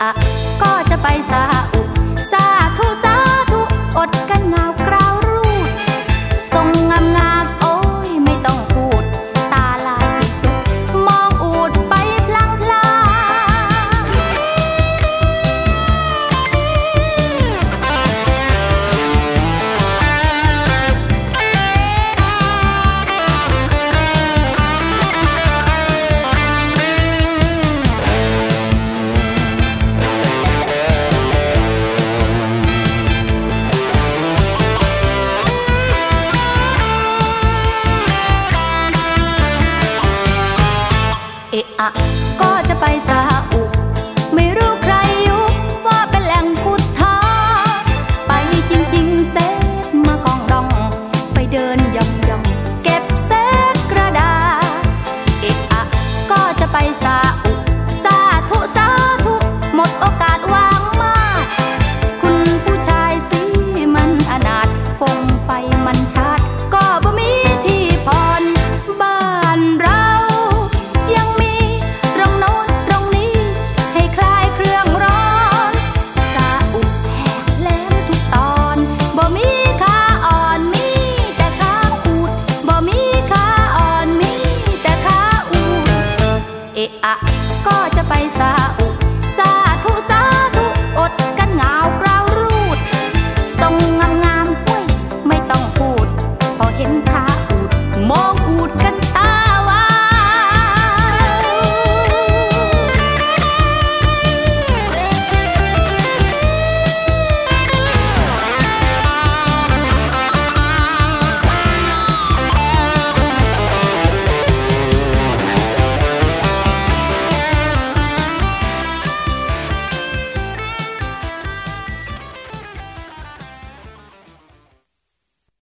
อะก็จะไปสาธุสาธุอดกันเห ไปซาอุ ไม่รู้ใครยุบว่าเป็นแหล่งพุทธา ไปจริง ๆ เซตมากองดอง ไปเดินย่อมย่อมเก็บเซษกระดาษเอกอะก็จะไปซา อะก็จะไปสาอุ